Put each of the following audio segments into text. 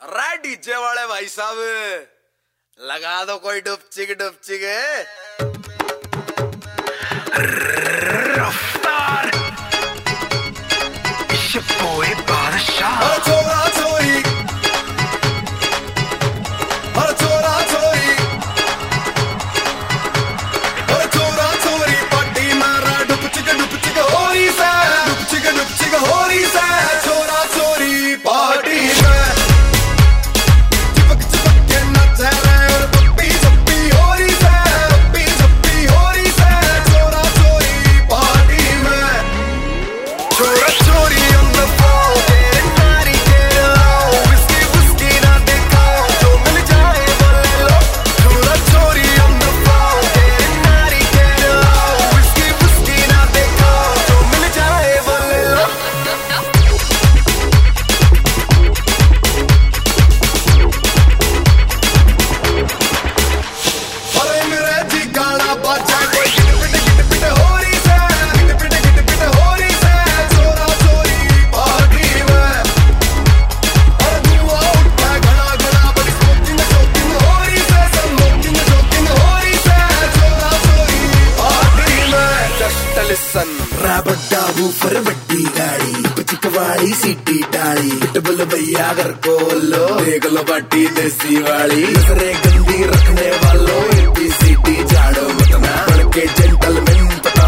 را ڈی والے بھائی صاحب لگا دو کوئی ڈوب چک رفتار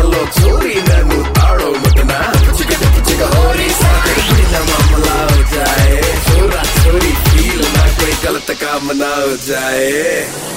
لو چوری دینوڑا چورا چوری چیل نہ کوئی چلتا منا جائے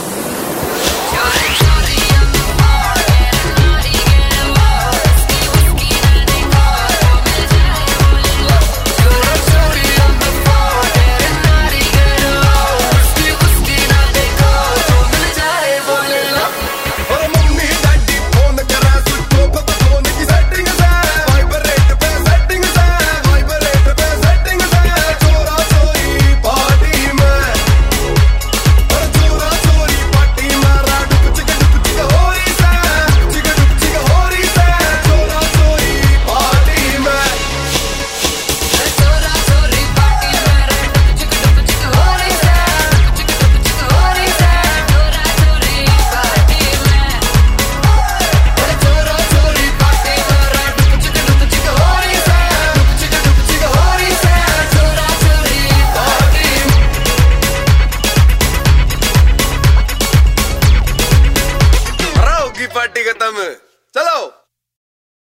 پارٹی ختم چلو۔